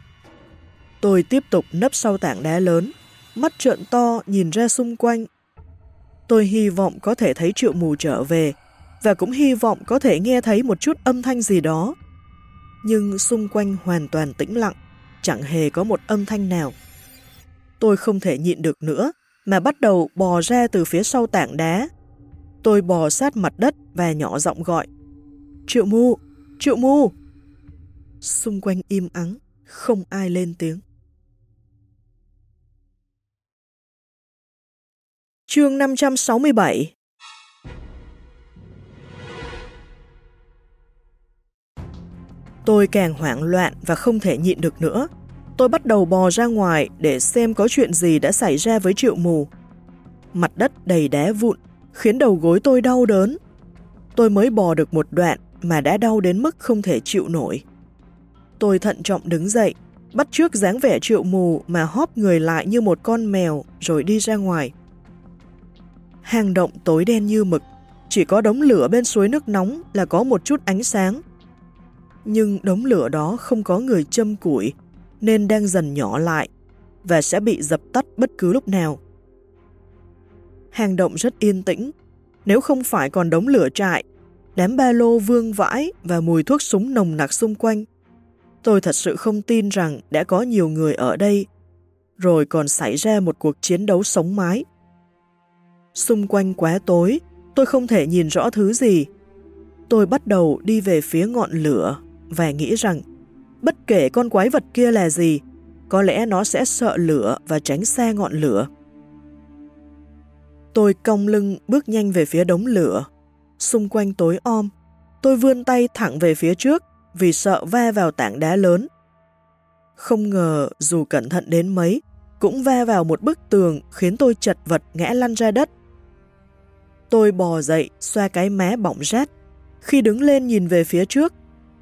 Tôi tiếp tục nấp sau tảng đá lớn, mắt trợn to nhìn ra xung quanh. Tôi hy vọng có thể thấy triệu mù trở về và cũng hy vọng có thể nghe thấy một chút âm thanh gì đó. Nhưng xung quanh hoàn toàn tĩnh lặng, chẳng hề có một âm thanh nào. Tôi không thể nhịn được nữa, mà bắt đầu bò ra từ phía sau tảng đá. Tôi bò sát mặt đất và nhỏ giọng gọi. Triệu mù Triệu mù Xung quanh im ắng, không ai lên tiếng. Chương 567 Tôi càng hoảng loạn và không thể nhịn được nữa. Tôi bắt đầu bò ra ngoài để xem có chuyện gì đã xảy ra với triệu mù. Mặt đất đầy đá vụn, khiến đầu gối tôi đau đớn. Tôi mới bò được một đoạn mà đã đau đến mức không thể chịu nổi. Tôi thận trọng đứng dậy, bắt trước dáng vẻ triệu mù mà hóp người lại như một con mèo rồi đi ra ngoài. Hang động tối đen như mực, chỉ có đống lửa bên suối nước nóng là có một chút ánh sáng. Nhưng đống lửa đó không có người châm củi, nên đang dần nhỏ lại và sẽ bị dập tắt bất cứ lúc nào. Hang động rất yên tĩnh, nếu không phải còn đống lửa trại, đám ba lô vương vãi và mùi thuốc súng nồng nặc xung quanh. Tôi thật sự không tin rằng đã có nhiều người ở đây, rồi còn xảy ra một cuộc chiến đấu sống mái. Xung quanh quá tối, tôi không thể nhìn rõ thứ gì. Tôi bắt đầu đi về phía ngọn lửa và nghĩ rằng bất kể con quái vật kia là gì, có lẽ nó sẽ sợ lửa và tránh xa ngọn lửa. Tôi cong lưng bước nhanh về phía đống lửa. Xung quanh tối om, tôi vươn tay thẳng về phía trước vì sợ va vào tảng đá lớn. Không ngờ dù cẩn thận đến mấy, cũng va vào một bức tường khiến tôi chật vật ngã lăn ra đất. Tôi bò dậy, xoa cái má bọng rát. Khi đứng lên nhìn về phía trước,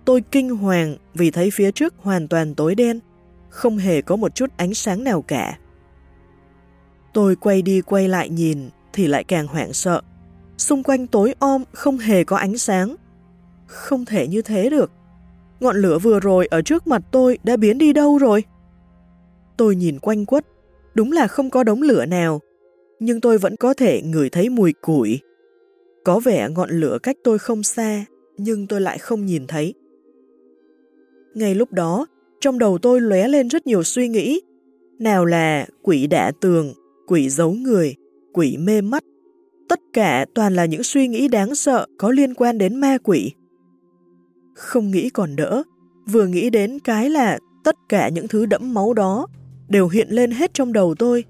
tôi kinh hoàng vì thấy phía trước hoàn toàn tối đen, không hề có một chút ánh sáng nào cả. Tôi quay đi quay lại nhìn thì lại càng hoảng sợ. Xung quanh tối om không hề có ánh sáng. Không thể như thế được. Ngọn lửa vừa rồi ở trước mặt tôi đã biến đi đâu rồi? Tôi nhìn quanh quất, đúng là không có đống lửa nào, nhưng tôi vẫn có thể ngửi thấy mùi củi. Có vẻ ngọn lửa cách tôi không xa, nhưng tôi lại không nhìn thấy. Ngay lúc đó, trong đầu tôi lóe lên rất nhiều suy nghĩ. Nào là quỷ đả tường, quỷ giấu người, quỷ mê mắt. Tất cả toàn là những suy nghĩ đáng sợ có liên quan đến ma quỷ. Không nghĩ còn đỡ, vừa nghĩ đến cái là tất cả những thứ đẫm máu đó đều hiện lên hết trong đầu tôi.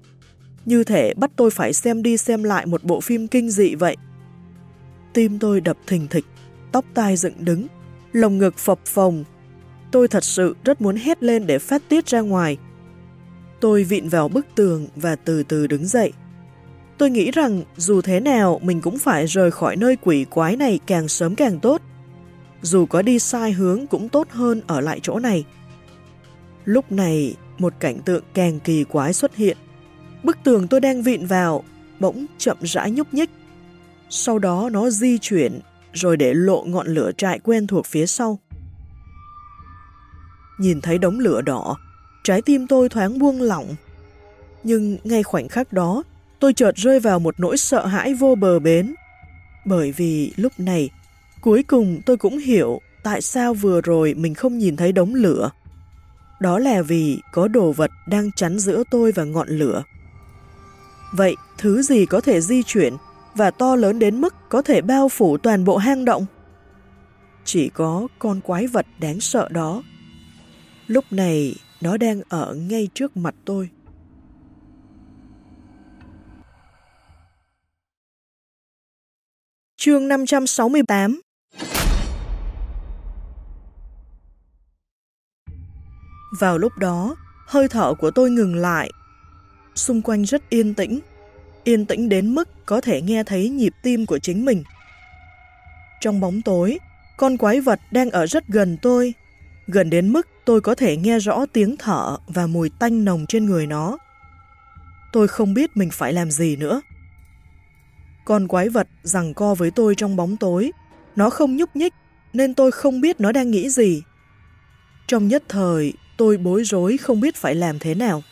Như thể bắt tôi phải xem đi xem lại một bộ phim kinh dị vậy. Tim tôi đập thình thịch, tóc tai dựng đứng, lồng ngực phập phồng. Tôi thật sự rất muốn hét lên để phát tiết ra ngoài. Tôi vịn vào bức tường và từ từ đứng dậy. Tôi nghĩ rằng dù thế nào mình cũng phải rời khỏi nơi quỷ quái này càng sớm càng tốt. Dù có đi sai hướng cũng tốt hơn ở lại chỗ này. Lúc này, một cảnh tượng càng kỳ quái xuất hiện. Bức tường tôi đang vịn vào, bỗng chậm rãi nhúc nhích. Sau đó nó di chuyển, rồi để lộ ngọn lửa trại quen thuộc phía sau. Nhìn thấy đống lửa đỏ, trái tim tôi thoáng buông lỏng. Nhưng ngay khoảnh khắc đó, tôi chợt rơi vào một nỗi sợ hãi vô bờ bến. Bởi vì lúc này, cuối cùng tôi cũng hiểu tại sao vừa rồi mình không nhìn thấy đống lửa. Đó là vì có đồ vật đang chắn giữa tôi và ngọn lửa. Vậy, thứ gì có thể di chuyển và to lớn đến mức có thể bao phủ toàn bộ hang động? Chỉ có con quái vật đáng sợ đó. Lúc này, nó đang ở ngay trước mặt tôi. Chương 568 Vào lúc đó, hơi thở của tôi ngừng lại. Xung quanh rất yên tĩnh, yên tĩnh đến mức có thể nghe thấy nhịp tim của chính mình. Trong bóng tối, con quái vật đang ở rất gần tôi, gần đến mức tôi có thể nghe rõ tiếng thở và mùi tanh nồng trên người nó. Tôi không biết mình phải làm gì nữa. Con quái vật rằng co với tôi trong bóng tối, nó không nhúc nhích, nên tôi không biết nó đang nghĩ gì. Trong nhất thời, tôi bối rối không biết phải làm thế nào.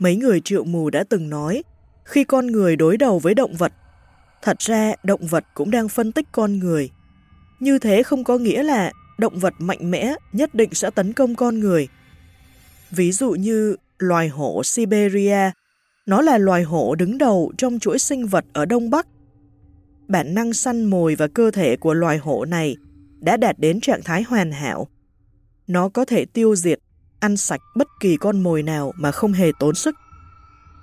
Mấy người triệu mù đã từng nói, khi con người đối đầu với động vật, thật ra động vật cũng đang phân tích con người. Như thế không có nghĩa là động vật mạnh mẽ nhất định sẽ tấn công con người. Ví dụ như loài hổ Siberia, nó là loài hổ đứng đầu trong chuỗi sinh vật ở Đông Bắc. Bản năng săn mồi và cơ thể của loài hổ này đã đạt đến trạng thái hoàn hảo. Nó có thể tiêu diệt, ăn sạch bất kỳ con mồi nào mà không hề tốn sức.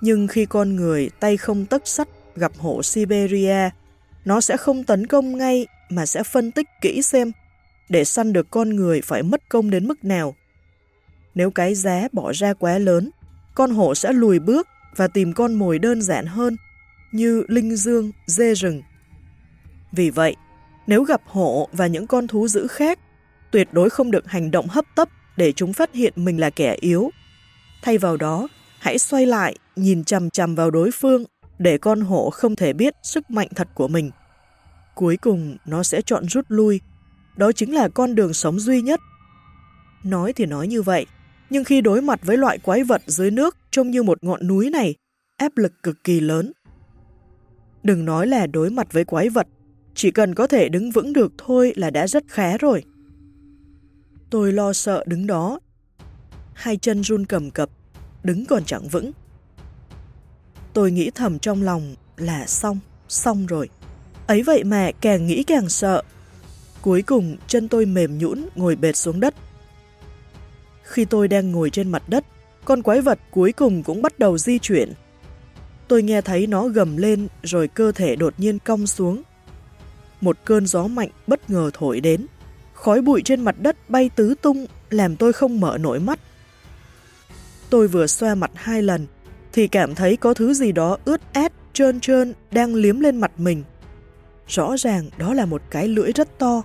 Nhưng khi con người tay không tất sắt gặp hổ Siberia, nó sẽ không tấn công ngay mà sẽ phân tích kỹ xem để săn được con người phải mất công đến mức nào. Nếu cái giá bỏ ra quá lớn, con hổ sẽ lùi bước và tìm con mồi đơn giản hơn như linh dương, dê rừng. Vì vậy, nếu gặp hổ và những con thú dữ khác, tuyệt đối không được hành động hấp tấp để chúng phát hiện mình là kẻ yếu. Thay vào đó, hãy xoay lại, nhìn chằm chằm vào đối phương để con hổ không thể biết sức mạnh thật của mình. Cuối cùng, nó sẽ chọn rút lui. Đó chính là con đường sống duy nhất. Nói thì nói như vậy, nhưng khi đối mặt với loại quái vật dưới nước trông như một ngọn núi này, áp lực cực kỳ lớn. Đừng nói là đối mặt với quái vật, chỉ cần có thể đứng vững được thôi là đã rất khá rồi. Tôi lo sợ đứng đó. Hai chân run cầm cập, đứng còn chẳng vững. Tôi nghĩ thầm trong lòng là xong, xong rồi. Ấy vậy mà càng nghĩ càng sợ. Cuối cùng chân tôi mềm nhũn ngồi bệt xuống đất. Khi tôi đang ngồi trên mặt đất, con quái vật cuối cùng cũng bắt đầu di chuyển. Tôi nghe thấy nó gầm lên rồi cơ thể đột nhiên cong xuống. Một cơn gió mạnh bất ngờ thổi đến. Khói bụi trên mặt đất bay tứ tung làm tôi không mở nổi mắt. Tôi vừa xoa mặt hai lần thì cảm thấy có thứ gì đó ướt át, trơn trơn đang liếm lên mặt mình. Rõ ràng đó là một cái lưỡi rất to.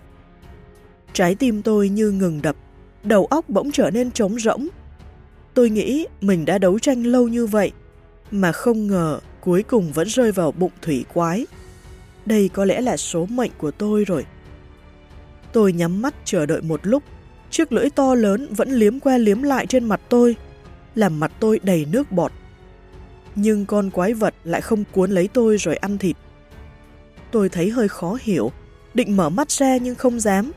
Trái tim tôi như ngừng đập, đầu óc bỗng trở nên trống rỗng. Tôi nghĩ mình đã đấu tranh lâu như vậy, mà không ngờ cuối cùng vẫn rơi vào bụng thủy quái. Đây có lẽ là số mệnh của tôi rồi. Tôi nhắm mắt chờ đợi một lúc, chiếc lưỡi to lớn vẫn liếm que liếm lại trên mặt tôi, làm mặt tôi đầy nước bọt. Nhưng con quái vật lại không cuốn lấy tôi rồi ăn thịt. Tôi thấy hơi khó hiểu, định mở mắt ra nhưng không dám.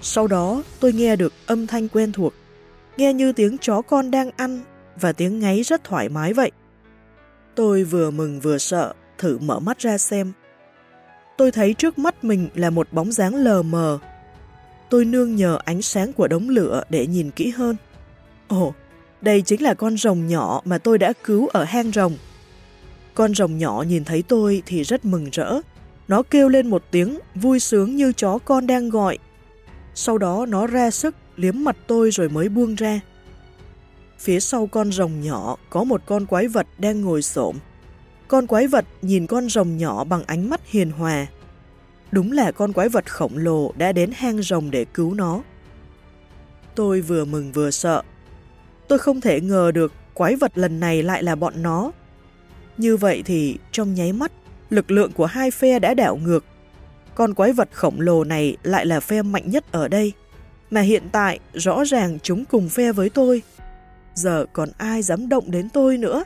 Sau đó tôi nghe được âm thanh quen thuộc, nghe như tiếng chó con đang ăn và tiếng ngáy rất thoải mái vậy. Tôi vừa mừng vừa sợ, thử mở mắt ra xem. Tôi thấy trước mắt mình là một bóng dáng lờ mờ. Tôi nương nhờ ánh sáng của đống lửa để nhìn kỹ hơn. Ồ, đây chính là con rồng nhỏ mà tôi đã cứu ở hang rồng. Con rồng nhỏ nhìn thấy tôi thì rất mừng rỡ. Nó kêu lên một tiếng vui sướng như chó con đang gọi. Sau đó nó ra sức liếm mặt tôi rồi mới buông ra. Phía sau con rồng nhỏ có một con quái vật đang ngồi xổm. Con quái vật nhìn con rồng nhỏ bằng ánh mắt hiền hòa. Đúng là con quái vật khổng lồ đã đến hang rồng để cứu nó. Tôi vừa mừng vừa sợ. Tôi không thể ngờ được quái vật lần này lại là bọn nó. Như vậy thì trong nháy mắt, lực lượng của hai phe đã đảo ngược. Con quái vật khổng lồ này lại là phe mạnh nhất ở đây. Mà hiện tại rõ ràng chúng cùng phe với tôi. Giờ còn ai dám động đến tôi nữa?